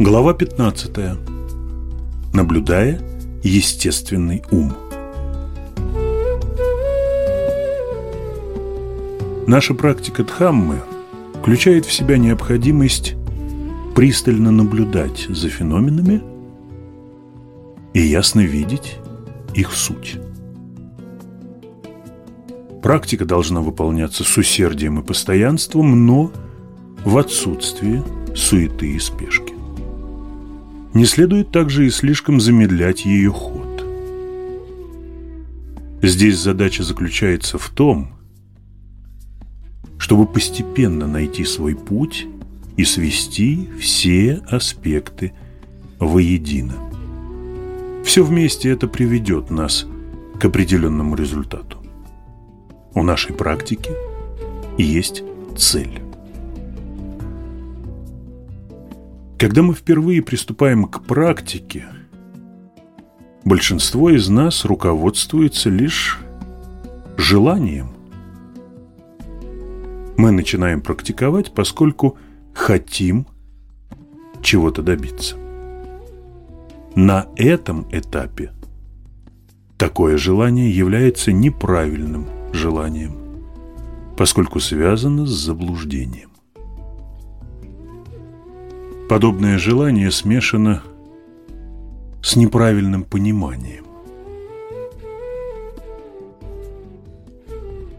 Глава 15. Наблюдая естественный ум. Наша практика Дхаммы включает в себя необходимость пристально наблюдать за феноменами и ясно видеть их суть. Практика должна выполняться с усердием и постоянством, но в отсутствии суеты и спешки. Не следует также и слишком замедлять ее ход. Здесь задача заключается в том, чтобы постепенно найти свой путь и свести все аспекты воедино. Все вместе это приведет нас к определенному результату. У нашей практики есть цель. Когда мы впервые приступаем к практике, большинство из нас руководствуется лишь желанием. Мы начинаем практиковать, поскольку хотим чего-то добиться. На этом этапе такое желание является неправильным желанием, поскольку связано с заблуждением. Подобное желание смешано с неправильным пониманием.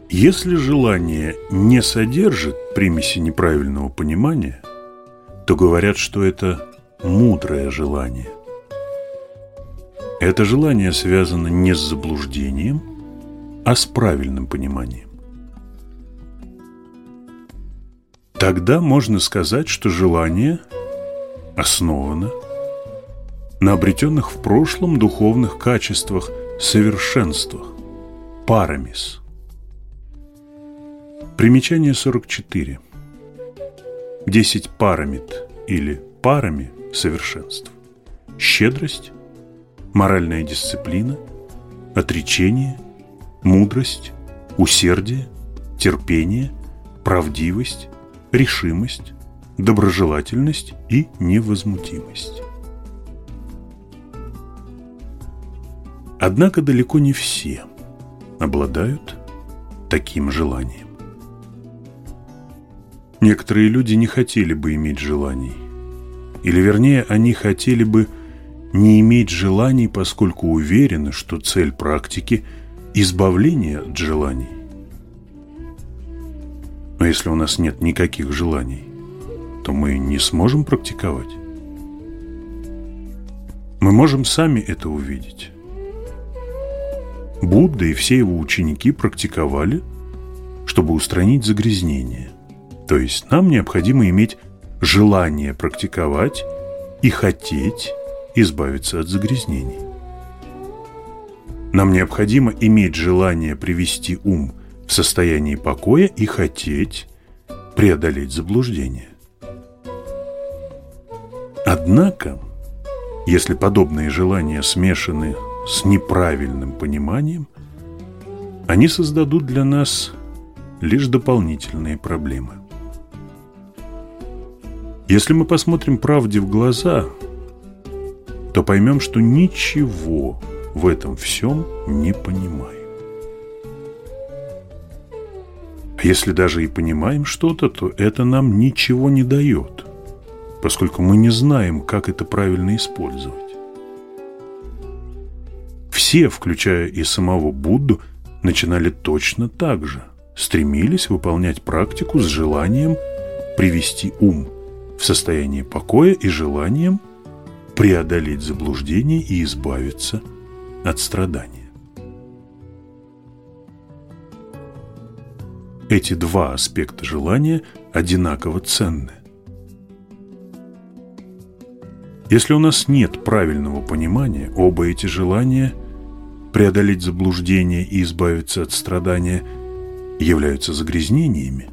Если желание не содержит примеси неправильного понимания, то говорят, что это мудрое желание. Это желание связано не с заблуждением, а с правильным пониманием. Тогда можно сказать, что желание – основана на обретенных в прошлом духовных качествах, совершенствах, парамис. Примечание 44. Десять парамит или парами совершенств. Щедрость, моральная дисциплина, отречение, мудрость, усердие, терпение, правдивость, решимость, доброжелательность и невозмутимость. Однако далеко не все обладают таким желанием. Некоторые люди не хотели бы иметь желаний. Или вернее, они хотели бы не иметь желаний, поскольку уверены, что цель практики – избавление от желаний. Но если у нас нет никаких желаний, то мы не сможем практиковать. Мы можем сами это увидеть. Будда и все его ученики практиковали, чтобы устранить загрязнение. То есть нам необходимо иметь желание практиковать и хотеть избавиться от загрязнений. Нам необходимо иметь желание привести ум в состояние покоя и хотеть преодолеть заблуждение. Однако, если подобные желания смешаны с неправильным пониманием, они создадут для нас лишь дополнительные проблемы. Если мы посмотрим правде в глаза, то поймем, что ничего в этом всем не понимаем. А если даже и понимаем что-то, то это нам ничего не дает – поскольку мы не знаем, как это правильно использовать. Все, включая и самого Будду, начинали точно так же, стремились выполнять практику с желанием привести ум в состояние покоя и желанием преодолеть заблуждение и избавиться от страдания. Эти два аспекта желания одинаково ценны. Если у нас нет правильного понимания, оба эти желания преодолеть заблуждение и избавиться от страдания являются загрязнениями.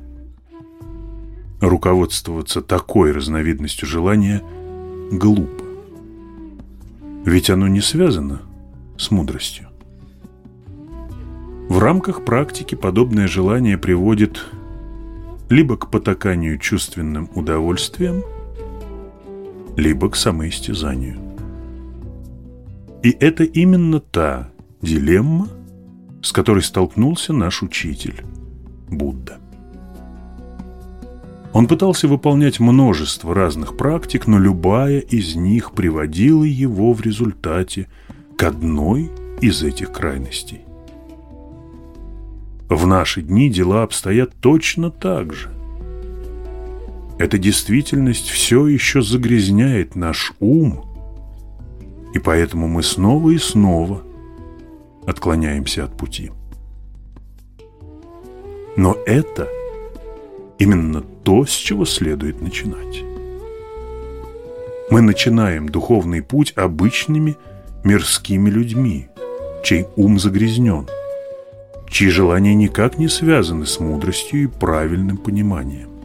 Руководствоваться такой разновидностью желания глупо. Ведь оно не связано с мудростью. В рамках практики подобное желание приводит либо к потаканию чувственным удовольствиям, либо к самоистязанию. И это именно та дилемма, с которой столкнулся наш учитель Будда. Он пытался выполнять множество разных практик, но любая из них приводила его в результате к одной из этих крайностей. В наши дни дела обстоят точно так же. Эта действительность все еще загрязняет наш ум, и поэтому мы снова и снова отклоняемся от пути. Но это именно то, с чего следует начинать. Мы начинаем духовный путь обычными мирскими людьми, чей ум загрязнен, чьи желания никак не связаны с мудростью и правильным пониманием.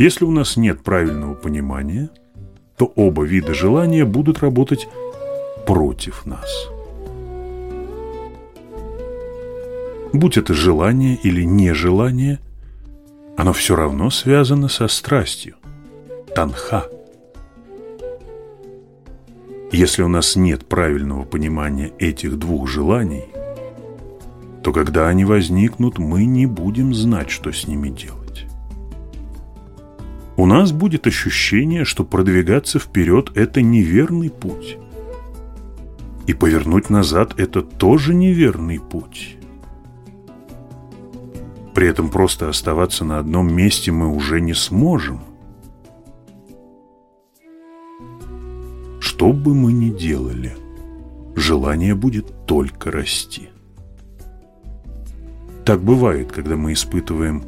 Если у нас нет правильного понимания, то оба вида желания будут работать против нас. Будь это желание или нежелание, оно все равно связано со страстью, танха. Если у нас нет правильного понимания этих двух желаний, то когда они возникнут, мы не будем знать, что с ними делать у нас будет ощущение, что продвигаться вперед – это неверный путь. И повернуть назад – это тоже неверный путь. При этом просто оставаться на одном месте мы уже не сможем. Что бы мы ни делали, желание будет только расти. Так бывает, когда мы испытываем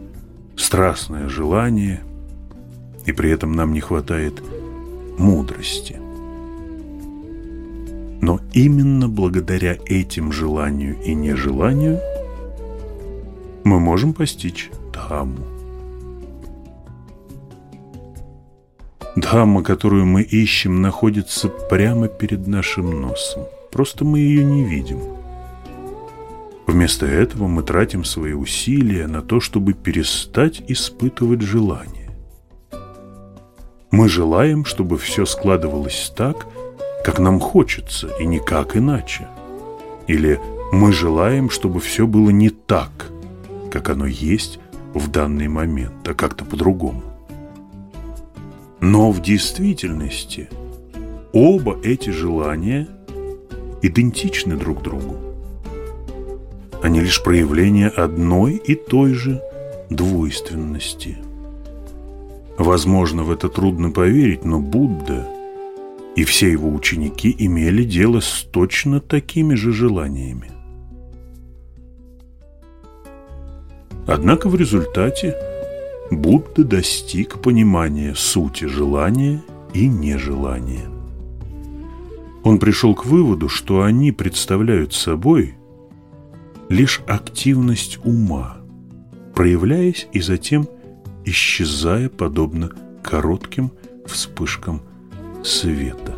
страстное желание – и при этом нам не хватает мудрости. Но именно благодаря этим желанию и нежеланию мы можем постичь Дхамму. Дхамма, которую мы ищем, находится прямо перед нашим носом. Просто мы ее не видим. Вместо этого мы тратим свои усилия на то, чтобы перестать испытывать желание. Мы желаем, чтобы все складывалось так, как нам хочется, и никак иначе. Или мы желаем, чтобы все было не так, как оно есть в данный момент, а как-то по-другому. Но в действительности оба эти желания идентичны друг другу. Они лишь проявление одной и той же двойственности – Возможно, в это трудно поверить, но Будда и все его ученики имели дело с точно такими же желаниями. Однако в результате Будда достиг понимания сути желания и нежелания. Он пришел к выводу, что они представляют собой лишь активность ума, проявляясь и затем – исчезая подобно коротким вспышкам света.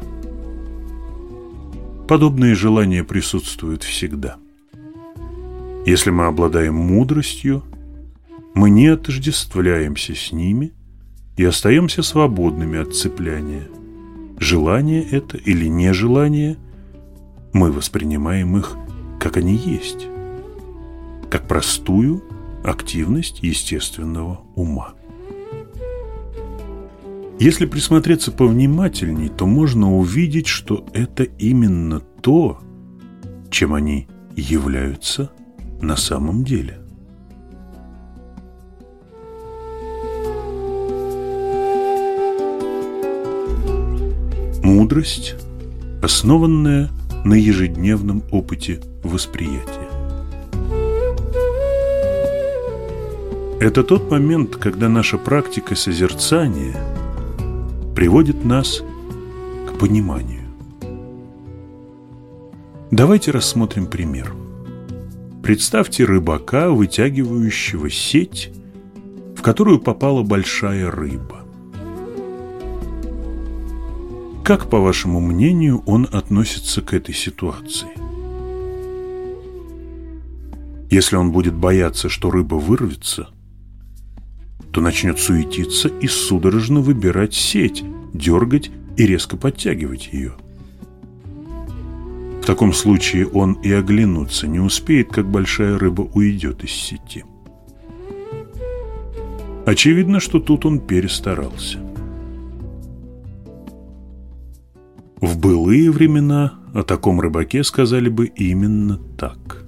Подобные желания присутствуют всегда. Если мы обладаем мудростью, мы не отождествляемся с ними и остаемся свободными от цепляния. Желание это или нежелание, мы воспринимаем их, как они есть, как простую активность естественного ума. Если присмотреться повнимательней, то можно увидеть, что это именно то, чем они являются на самом деле. Мудрость, основанная на ежедневном опыте восприятия. Это тот момент, когда наша практика созерцания приводит нас к пониманию. Давайте рассмотрим пример. Представьте рыбака, вытягивающего сеть, в которую попала большая рыба. Как, по вашему мнению, он относится к этой ситуации? Если он будет бояться, что рыба вырвется – то начнет суетиться и судорожно выбирать сеть, дергать и резко подтягивать ее. В таком случае он и оглянуться не успеет, как большая рыба уйдет из сети. Очевидно, что тут он перестарался. В былые времена о таком рыбаке сказали бы именно так.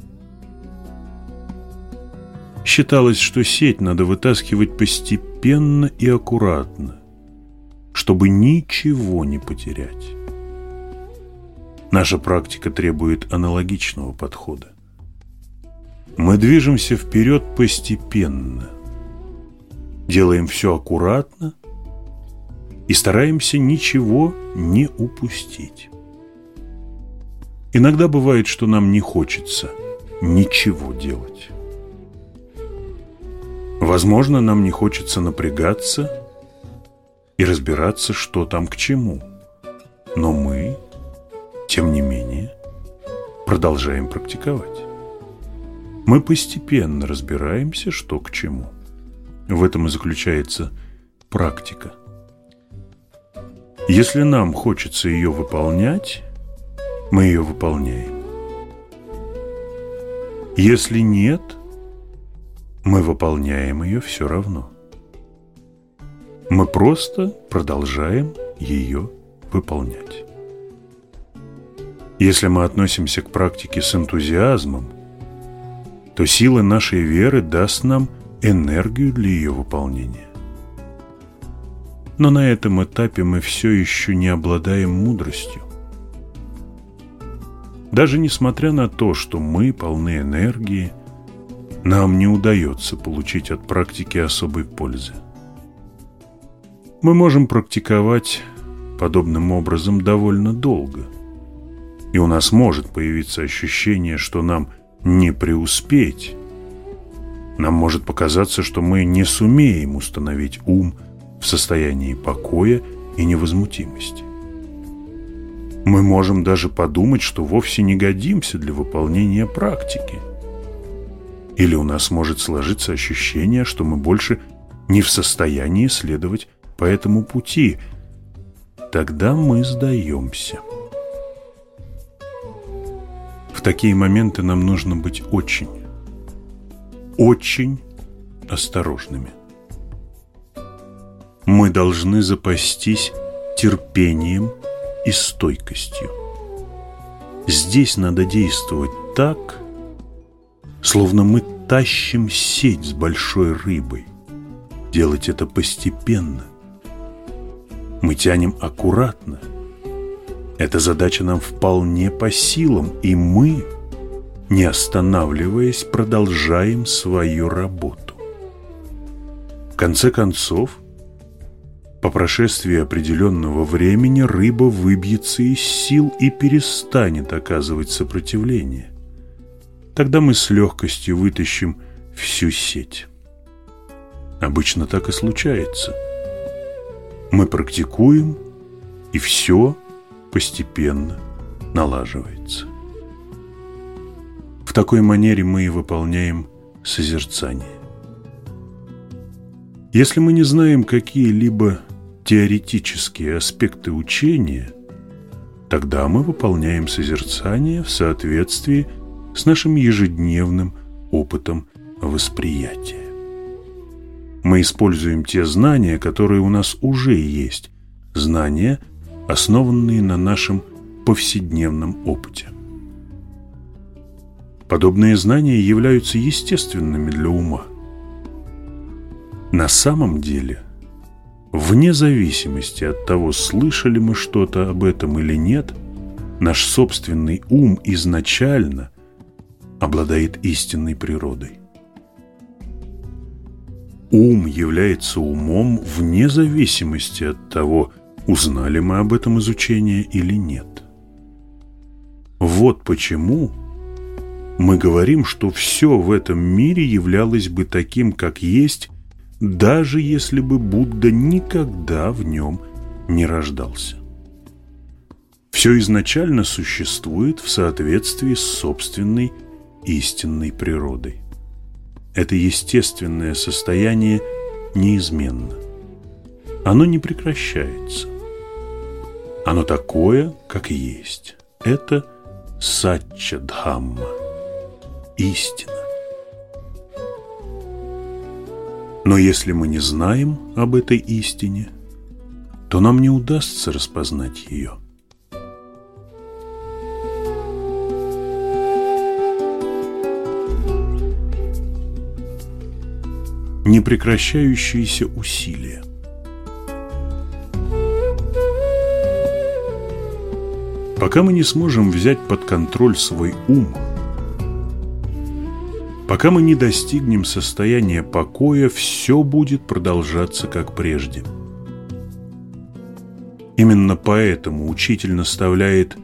Считалось, что сеть надо вытаскивать постепенно и аккуратно, чтобы ничего не потерять. Наша практика требует аналогичного подхода. Мы движемся вперед постепенно, делаем все аккуратно и стараемся ничего не упустить. Иногда бывает, что нам не хочется ничего делать. Возможно, нам не хочется напрягаться и разбираться, что там к чему. Но мы, тем не менее, продолжаем практиковать. Мы постепенно разбираемся, что к чему. В этом и заключается практика. Если нам хочется ее выполнять, мы ее выполняем. Если нет, мы выполняем ее все равно. Мы просто продолжаем ее выполнять. Если мы относимся к практике с энтузиазмом, то сила нашей веры даст нам энергию для ее выполнения. Но на этом этапе мы все еще не обладаем мудростью. Даже несмотря на то, что мы полны энергии, нам не удается получить от практики особой пользы. Мы можем практиковать подобным образом довольно долго. И у нас может появиться ощущение, что нам не преуспеть. Нам может показаться, что мы не сумеем установить ум в состоянии покоя и невозмутимости. Мы можем даже подумать, что вовсе не годимся для выполнения практики. Или у нас может сложиться ощущение, что мы больше не в состоянии следовать по этому пути. Тогда мы сдаемся. В такие моменты нам нужно быть очень, очень осторожными. Мы должны запастись терпением и стойкостью. Здесь надо действовать так, словно мы тащим сеть с большой рыбой. Делать это постепенно. Мы тянем аккуратно. Эта задача нам вполне по силам, и мы, не останавливаясь, продолжаем свою работу. В конце концов, по прошествии определенного времени рыба выбьется из сил и перестанет оказывать сопротивление. Тогда мы с легкостью вытащим всю сеть. Обычно так и случается. Мы практикуем, и все постепенно налаживается. В такой манере мы и выполняем созерцание. Если мы не знаем какие-либо теоретические аспекты учения, тогда мы выполняем созерцание в соответствии с нашим ежедневным опытом восприятия. Мы используем те знания, которые у нас уже есть, знания, основанные на нашем повседневном опыте. Подобные знания являются естественными для ума. На самом деле Вне зависимости от того, слышали мы что-то об этом или нет, наш собственный ум изначально обладает истинной природой. Ум является умом вне зависимости от того, узнали мы об этом изучении или нет. Вот почему мы говорим, что все в этом мире являлось бы таким, как есть, даже если бы Будда никогда в нем не рождался. Все изначально существует в соответствии с собственной истинной природой. Это естественное состояние неизменно. Оно не прекращается. Оно такое, как есть. Это сатча дхамма, истина. Но если мы не знаем об этой истине, то нам не удастся распознать ее. Непрекращающиеся усилия – Пока мы не сможем взять под контроль свой ум, пока мы не достигнем состояния покоя, все будет продолжаться как прежде. Именно поэтому учитель наставляет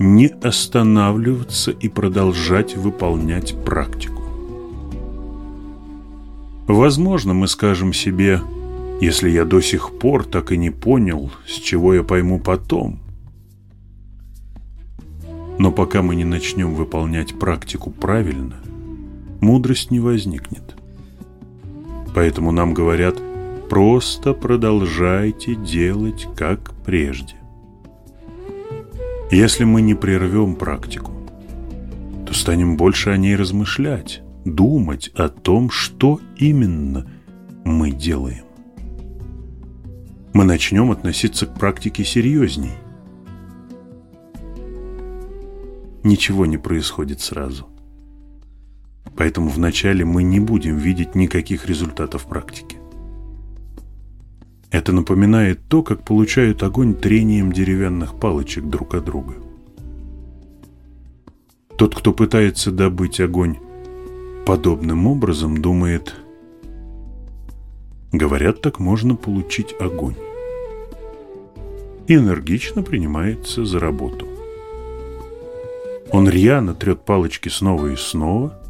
не останавливаться и продолжать выполнять практику. Возможно, мы скажем себе, если я до сих пор так и не понял, с чего я пойму потом – но пока мы не начнем выполнять практику правильно, мудрость не возникнет. Поэтому нам говорят, просто продолжайте делать как прежде. Если мы не прервем практику, то станем больше о ней размышлять, думать о том, что именно мы делаем. Мы начнем относиться к практике серьезней, ничего не происходит сразу. Поэтому вначале мы не будем видеть никаких результатов практики. Это напоминает то, как получают огонь трением деревянных палочек друг от друга. Тот, кто пытается добыть огонь подобным образом, думает, говорят, так можно получить огонь. И энергично принимается за работу. Он рьяно трет палочки снова и снова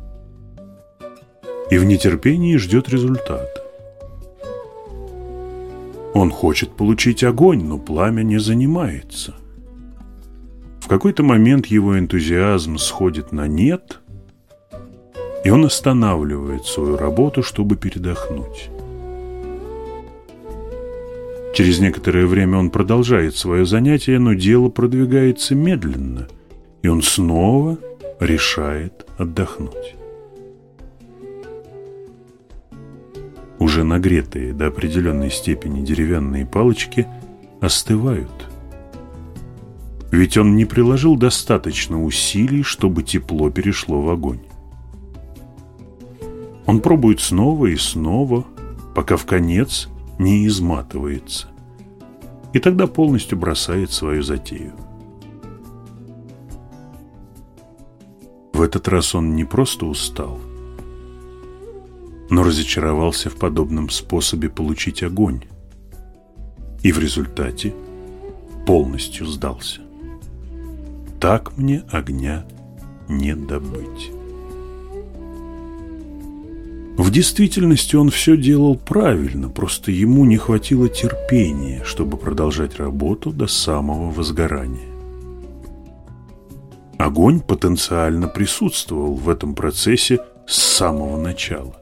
и в нетерпении ждет результата. Он хочет получить огонь, но пламя не занимается. В какой-то момент его энтузиазм сходит на нет, и он останавливает свою работу, чтобы передохнуть. Через некоторое время он продолжает свое занятие, но дело продвигается медленно – и он снова решает отдохнуть. Уже нагретые до определенной степени деревянные палочки остывают. Ведь он не приложил достаточно усилий, чтобы тепло перешло в огонь. Он пробует снова и снова, пока в конец не изматывается. И тогда полностью бросает свою затею. В этот раз он не просто устал, но разочаровался в подобном способе получить огонь и в результате полностью сдался. Так мне огня не добыть. В действительности он все делал правильно, просто ему не хватило терпения, чтобы продолжать работу до самого возгорания. Огонь потенциально присутствовал в этом процессе с самого начала.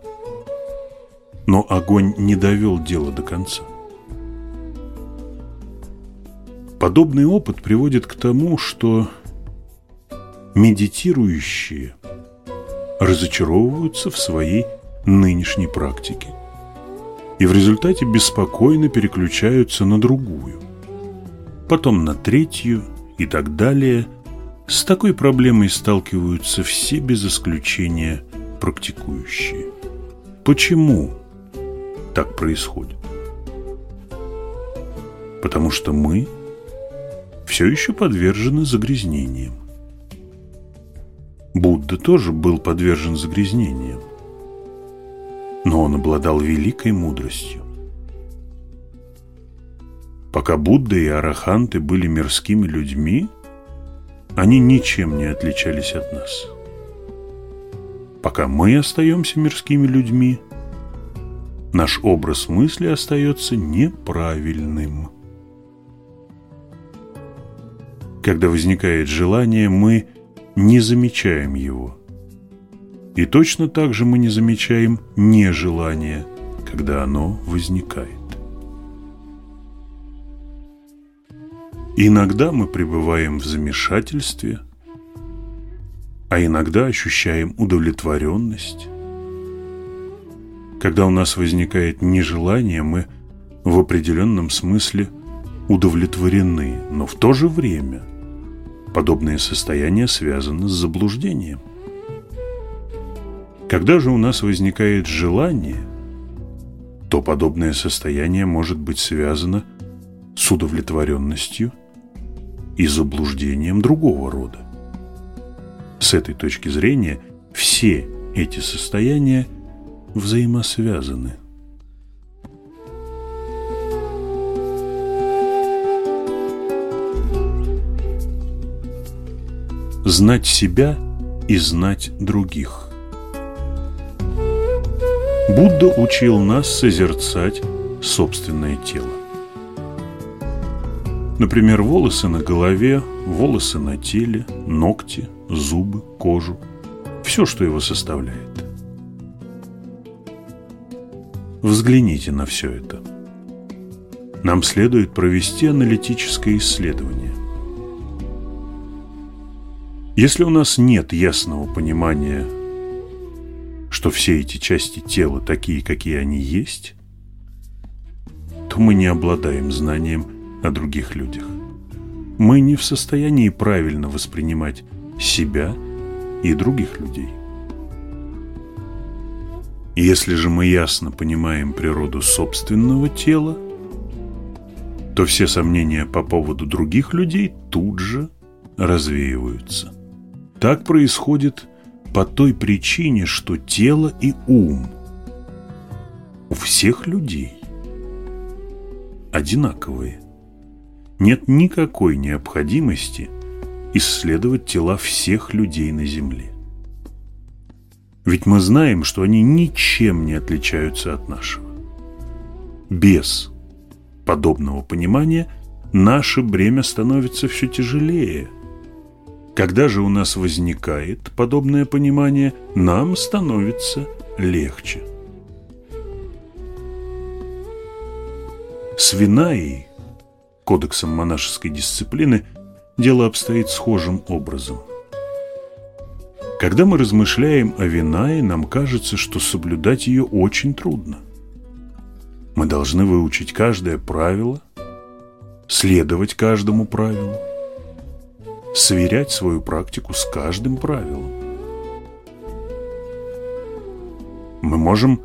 Но огонь не довел дело до конца. Подобный опыт приводит к тому, что медитирующие разочаровываются в своей нынешней практике и в результате беспокойно переключаются на другую, потом на третью и так далее – с такой проблемой сталкиваются все без исключения практикующие. Почему так происходит? Потому что мы все еще подвержены загрязнениям. Будда тоже был подвержен загрязнениям, но он обладал великой мудростью. Пока Будда и Араханты были мирскими людьми – они ничем не отличались от нас. Пока мы остаемся мирскими людьми, наш образ мысли остается неправильным. Когда возникает желание, мы не замечаем его. И точно так же мы не замечаем нежелания, когда оно возникает. Иногда мы пребываем в замешательстве, а иногда ощущаем удовлетворенность. Когда у нас возникает нежелание, мы в определенном смысле удовлетворены, но в то же время подобное состояние связано с заблуждением. Когда же у нас возникает желание, то подобное состояние может быть связано с удовлетворенностью и заблуждением другого рода. С этой точки зрения все эти состояния взаимосвязаны. Знать себя и знать других – Будда учил нас созерцать собственное тело. Например, волосы на голове, волосы на теле, ногти, зубы, кожу. Все, что его составляет. Взгляните на все это. Нам следует провести аналитическое исследование. Если у нас нет ясного понимания что все эти части тела такие, какие они есть, то мы не обладаем знанием о других людях. Мы не в состоянии правильно воспринимать себя и других людей. Если же мы ясно понимаем природу собственного тела, то все сомнения по поводу других людей тут же развеиваются. Так происходит по той причине, что тело и ум у всех людей одинаковые. Нет никакой необходимости исследовать тела всех людей на Земле. Ведь мы знаем, что они ничем не отличаются от нашего. Без подобного понимания наше бремя становится все тяжелее – когда же у нас возникает подобное понимание, нам становится легче. С Винаей, кодексом монашеской дисциплины, дело обстоит схожим образом. Когда мы размышляем о Винае, нам кажется, что соблюдать ее очень трудно. Мы должны выучить каждое правило, следовать каждому правилу, сверять свою практику с каждым правилом. Мы можем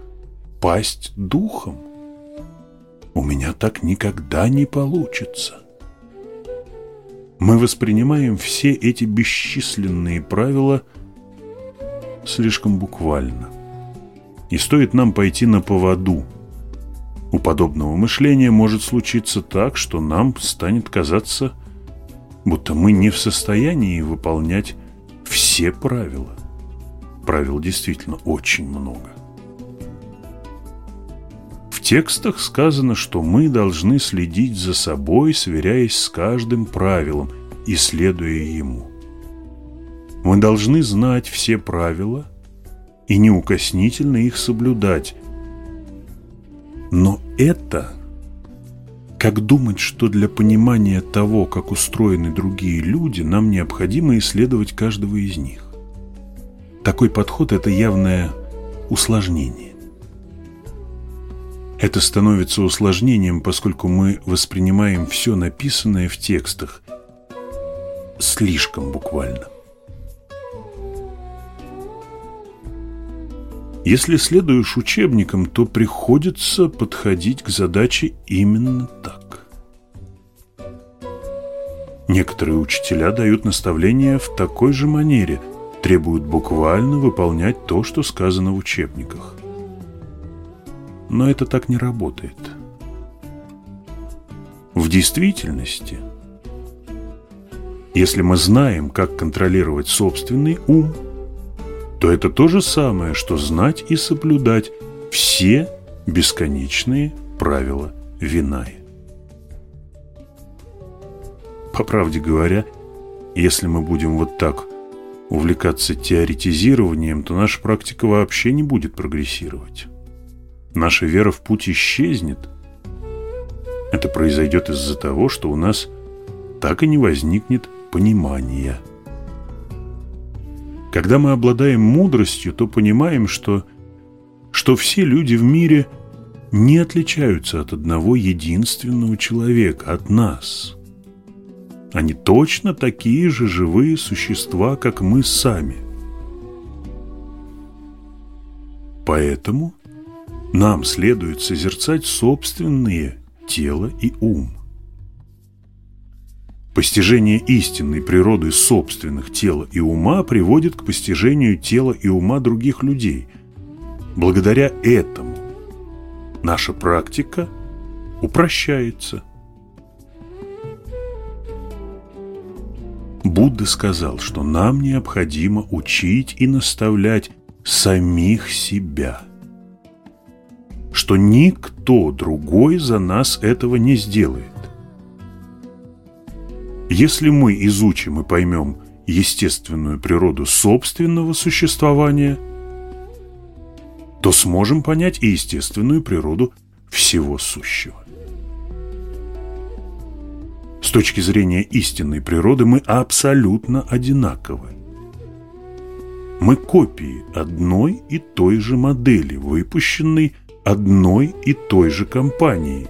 пасть духом. У меня так никогда не получится. Мы воспринимаем все эти бесчисленные правила слишком буквально. И стоит нам пойти на поводу. У подобного мышления может случиться так, что нам станет казаться – будто мы не в состоянии выполнять все правила. Правил действительно очень много. В текстах сказано, что мы должны следить за собой, сверяясь с каждым правилом и следуя ему. Мы должны знать все правила и неукоснительно их соблюдать. Но это как думать, что для понимания того, как устроены другие люди, нам необходимо исследовать каждого из них? Такой подход – это явное усложнение. Это становится усложнением, поскольку мы воспринимаем все написанное в текстах слишком буквально. Если следуешь учебникам, то приходится подходить к задаче именно так. Некоторые учителя дают наставления в такой же манере, требуют буквально выполнять то, что сказано в учебниках. Но это так не работает. В действительности, если мы знаем, как контролировать собственный ум – то это то же самое, что знать и соблюдать все бесконечные правила Виная. По правде говоря, если мы будем вот так увлекаться теоретизированием, то наша практика вообще не будет прогрессировать. наша вера в путь исчезнет, это произойдет из-за того, что у нас так и не возникнет понимания. Когда мы обладаем мудростью, то понимаем, что, что все люди в мире не отличаются от одного единственного человека, от нас. Они точно такие же живые существа, как мы сами. Поэтому нам следует созерцать собственные тело и ум. Постижение истинной природы собственных тела и ума приводит к постижению тела и ума других людей. Благодаря этому наша практика упрощается. Будда сказал, что нам необходимо учить и наставлять самих себя, что никто другой за нас этого не сделает. Если мы изучим и поймем естественную природу собственного существования, то сможем понять и естественную природу всего сущего. С точки зрения истинной природы мы абсолютно одинаковы. Мы копии одной и той же модели, выпущенной одной и той же компанией.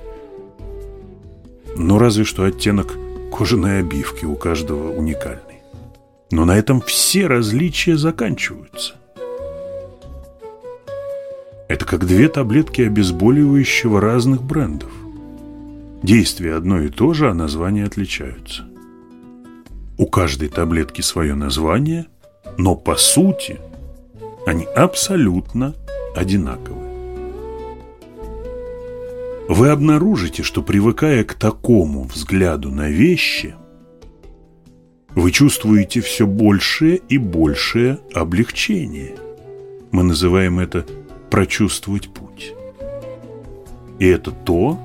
Но разве что оттенок – кожаной обивки у каждого уникальный. Но на этом все различия заканчиваются. Это как две таблетки обезболивающего разных брендов. Действие одно и то же, а названия отличаются. У каждой таблетки свое название, но по сути они абсолютно одинаковы вы обнаружите, что привыкая к такому взгляду на вещи, вы чувствуете все большее и большее облегчение. Мы называем это «прочувствовать путь». И это то,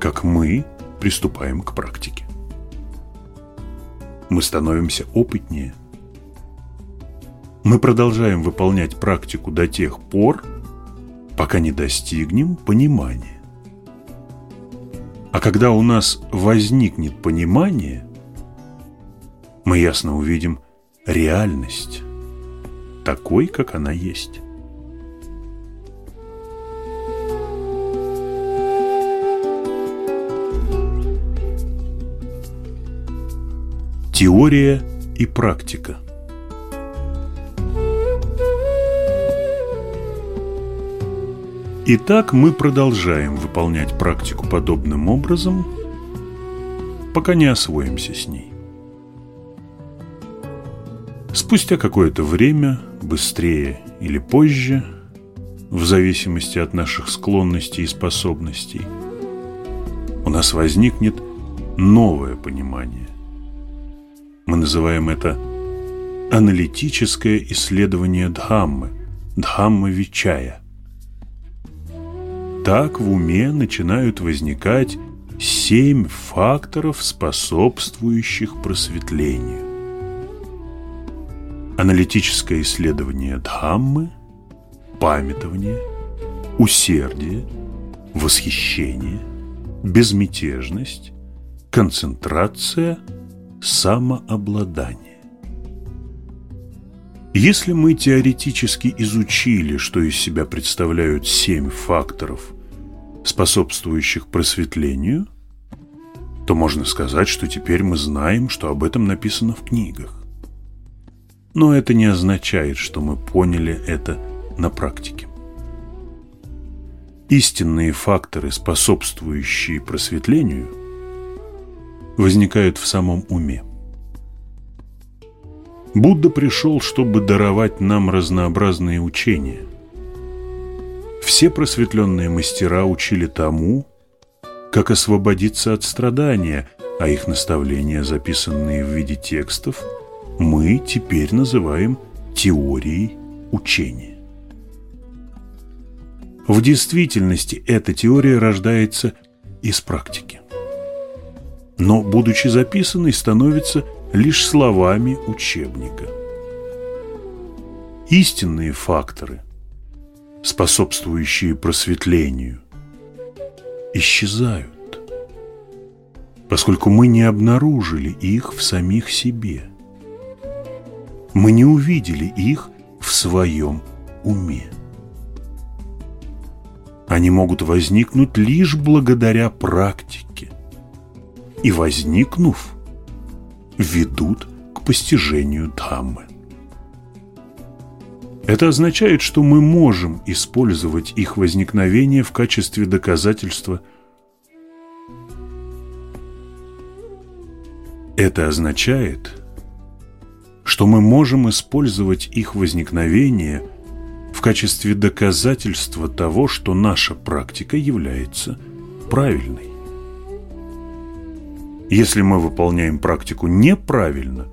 как мы приступаем к практике. Мы становимся опытнее. Мы продолжаем выполнять практику до тех пор, пока не достигнем понимания. А когда у нас возникнет понимание, мы ясно увидим реальность такой, как она есть. Теория и практика – Итак, мы продолжаем выполнять практику подобным образом, пока не освоимся с ней. Спустя какое-то время, быстрее или позже, в зависимости от наших склонностей и способностей, у нас возникнет новое понимание. Мы называем это аналитическое исследование Дхаммы, Дхамма-Вичая. Так в уме начинают возникать семь факторов, способствующих просветлению. Аналитическое исследование Дхаммы, памятование, усердие, восхищение, безмятежность, концентрация, самообладание. Если мы теоретически изучили, что из себя представляют семь факторов, способствующих просветлению, то можно сказать, что теперь мы знаем, что об этом написано в книгах. Но это не означает, что мы поняли это на практике. Истинные факторы, способствующие просветлению, возникают в самом уме. Будда пришел, чтобы даровать нам разнообразные учения. Все просветленные мастера учили тому, как освободиться от страдания, а их наставления, записанные в виде текстов, мы теперь называем теорией учения. В действительности эта теория рождается из практики. Но, будучи записанной, становится лишь словами учебника. Истинные факторы способствующие просветлению, исчезают поскольку мы не обнаружили их в самих себе. Мы не увидели их в своем уме. Они могут возникнуть лишь благодаря практике. И возникнув, ведут к постижению Дхаммы. Это означает, что мы можем использовать их возникновение в качестве доказательства – Это означает, что мы можем использовать их возникновение в качестве доказательства того, что наша практика является правильной. Если мы выполняем практику неправильно,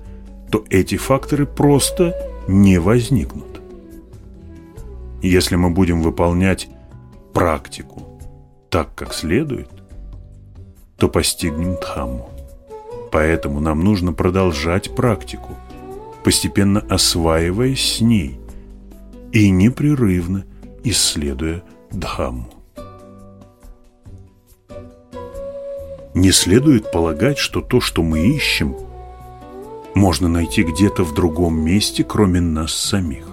то эти факторы просто не возникнут. Если мы будем выполнять практику так, как следует, то постигнем Дхамму. Поэтому нам нужно продолжать практику, постепенно осваиваясь с ней и непрерывно исследуя Дхамму. Не следует полагать, что то, что мы ищем, можно найти где-то в другом месте, кроме нас самих.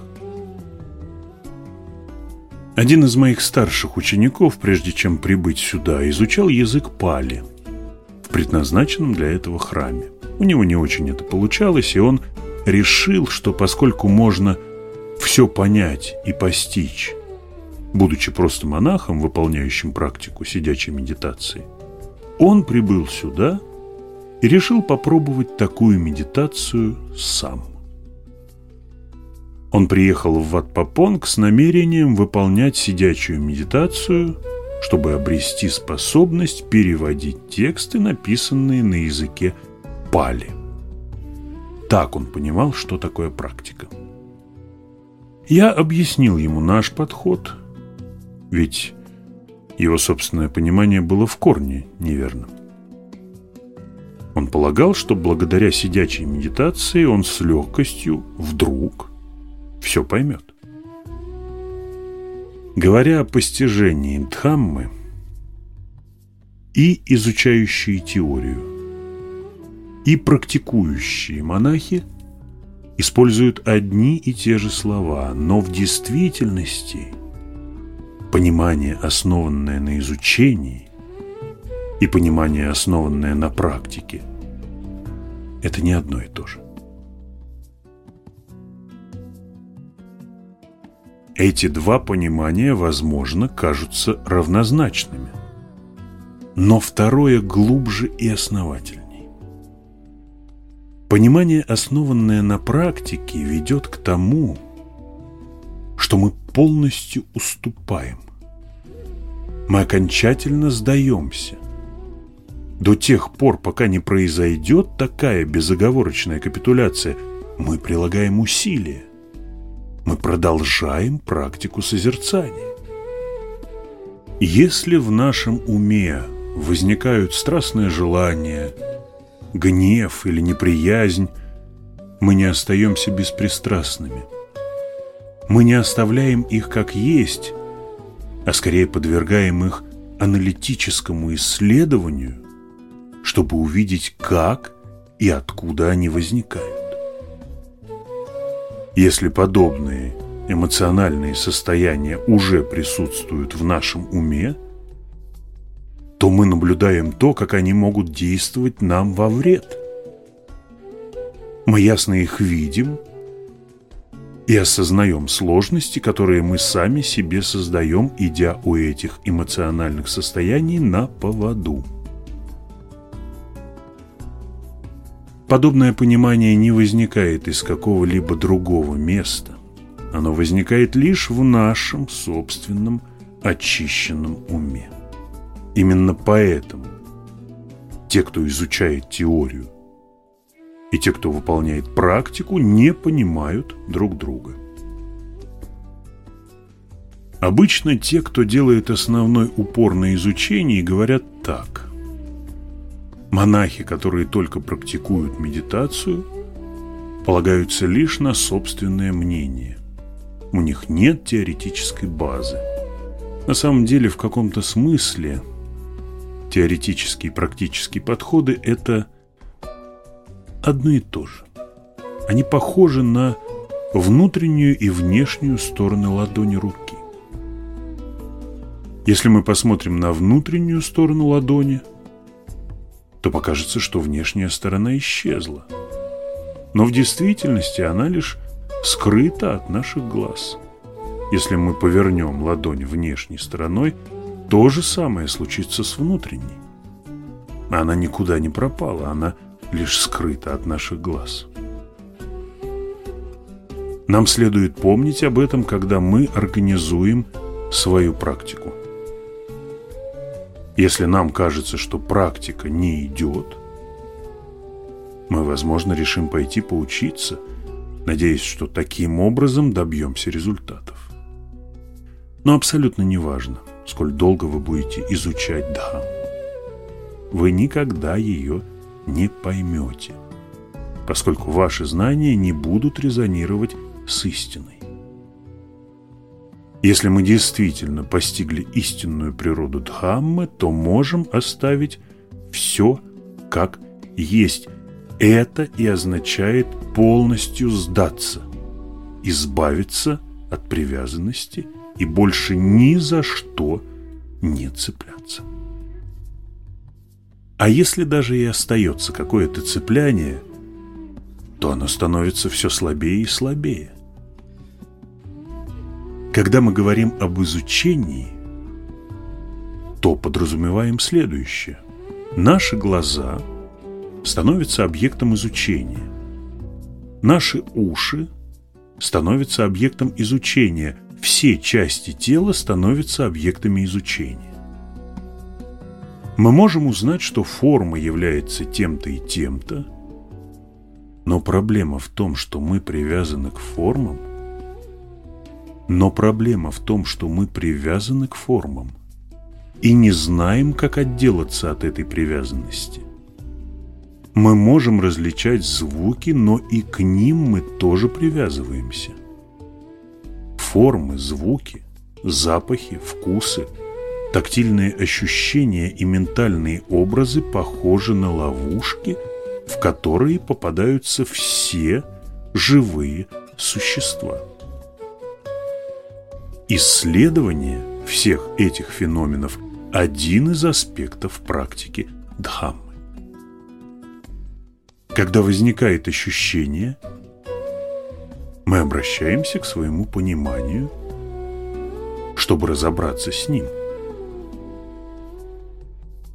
Один из моих старших учеников, прежде чем прибыть сюда, изучал язык пали – предназначенном для этого храме. У него не очень это получалось, и он решил, что поскольку можно все понять и постичь, будучи просто монахом, выполняющим практику сидячей медитации, он прибыл сюда и решил попробовать такую медитацию сам. Он приехал в Ватпапонг с намерением выполнять сидячую медитацию – чтобы обрести способность переводить тексты, написанные на языке пали. Так он понимал, что такое практика. Я объяснил ему наш подход, ведь его собственное понимание было в корне неверным. Он полагал, что благодаря сидячей медитации он с легкостью вдруг все поймет. Говоря о постижении Дхаммы и изучающие теорию, и практикующие монахи используют одни и те же слова, но в действительности понимание, основанное на изучении, и понимание, основанное на практике, это не одно и то же. Эти два понимания, возможно, кажутся равнозначными. Но второе глубже и основательней. Понимание, основанное на практике, ведет к тому, что мы полностью уступаем. Мы окончательно сдаемся. До тех пор, пока не произойдет такая безоговорочная капитуляция, мы прилагаем усилия мы продолжаем практику созерцания. Если в нашем уме возникают страстные желания, гнев или неприязнь, мы не остаемся беспристрастными. Мы не оставляем их как есть, а скорее подвергаем их аналитическому исследованию, чтобы увидеть, как и откуда они возникают. Если подобные эмоциональные состояния уже присутствуют в нашем уме, то мы наблюдаем то, как они могут действовать нам во вред. Мы ясно их видим и осознаем сложности, которые мы сами себе создаем, идя у этих эмоциональных состояний на поводу. Подобное понимание не возникает из какого-либо другого места. Оно возникает лишь в нашем собственном очищенном уме. Именно поэтому те, кто изучает теорию, и те, кто выполняет практику, не понимают друг друга. Обычно те, кто делает основной упор на изучении, говорят так. Монахи, которые только практикуют медитацию, полагаются лишь на собственное мнение. у них нет теоретической базы. На самом деле, в каком-то смысле теоретические и практические подходы – это одно и то же. Они похожи на внутреннюю и внешнюю стороны ладони руки. Если мы посмотрим на внутреннюю сторону ладони, то покажется, что внешняя сторона исчезла. Но в действительности она лишь скрыта от наших глаз. Если мы повернем ладонь внешней стороной, то же самое случится с внутренней. Она никуда не пропала, она лишь скрыта от наших глаз. Нам следует помнить об этом, когда мы организуем свою практику. Если нам кажется, что практика не идет, мы, возможно, решим пойти поучиться, надеясь, что таким образом добьемся результатов. Но абсолютно неважно, сколь долго вы будете изучать Дхамму. Вы никогда ее не поймете, поскольку ваши знания не будут резонировать с истиной. Если мы действительно постигли истинную природу Дхаммы, то можем оставить все как есть. Это и означает полностью сдаться, избавиться от привязанности и больше ни за что не цепляться. А если даже и остается какое-то цепляние, то оно становится все слабее и слабее. Когда мы говорим об изучении, то подразумеваем следующее. Наши глаза становятся объектом изучения. Наши уши становятся объектом изучения. Все части тела становятся объектами изучения. Мы можем узнать, что форма является тем-то и тем-то, но проблема в том, что мы привязаны к формам – но проблема в том, что мы привязаны к формам и не знаем, как отделаться от этой привязанности. Мы можем различать звуки, но и к ним мы тоже привязываемся. Формы, звуки, запахи, вкусы, тактильные ощущения и ментальные образы похожи на ловушки, в которые попадаются все живые существа. Исследование всех этих феноменов – один из аспектов практики Дхаммы. Когда возникает ощущение, мы обращаемся к своему пониманию, чтобы разобраться с ним.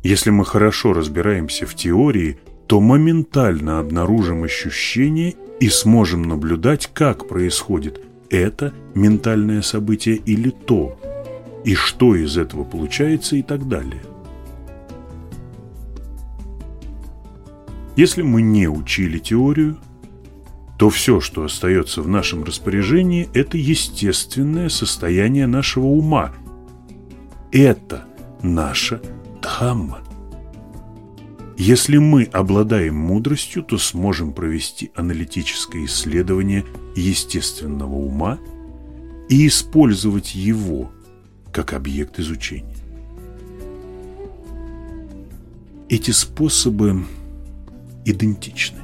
Если мы хорошо разбираемся в теории, то моментально обнаружим ощущение и сможем наблюдать, как происходит это ментальное событие или то, и что из этого получается и так далее. Если мы не учили теорию, то все, что остается в нашем распоряжении, это естественное состояние нашего ума. Это наша Дхамма. Если мы обладаем мудростью, то сможем провести аналитическое исследование естественного ума и использовать его как объект изучения. Эти способы идентичны.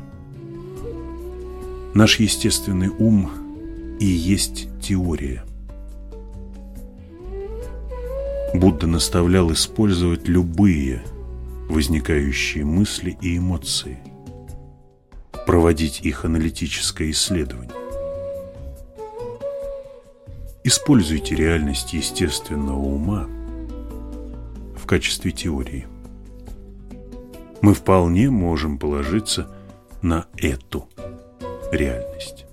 Наш естественный ум и есть теория. Будда наставлял использовать любые возникающие мысли и эмоции, проводить их аналитическое исследование. Используйте реальность естественного ума в качестве теории. Мы вполне можем положиться на эту реальность.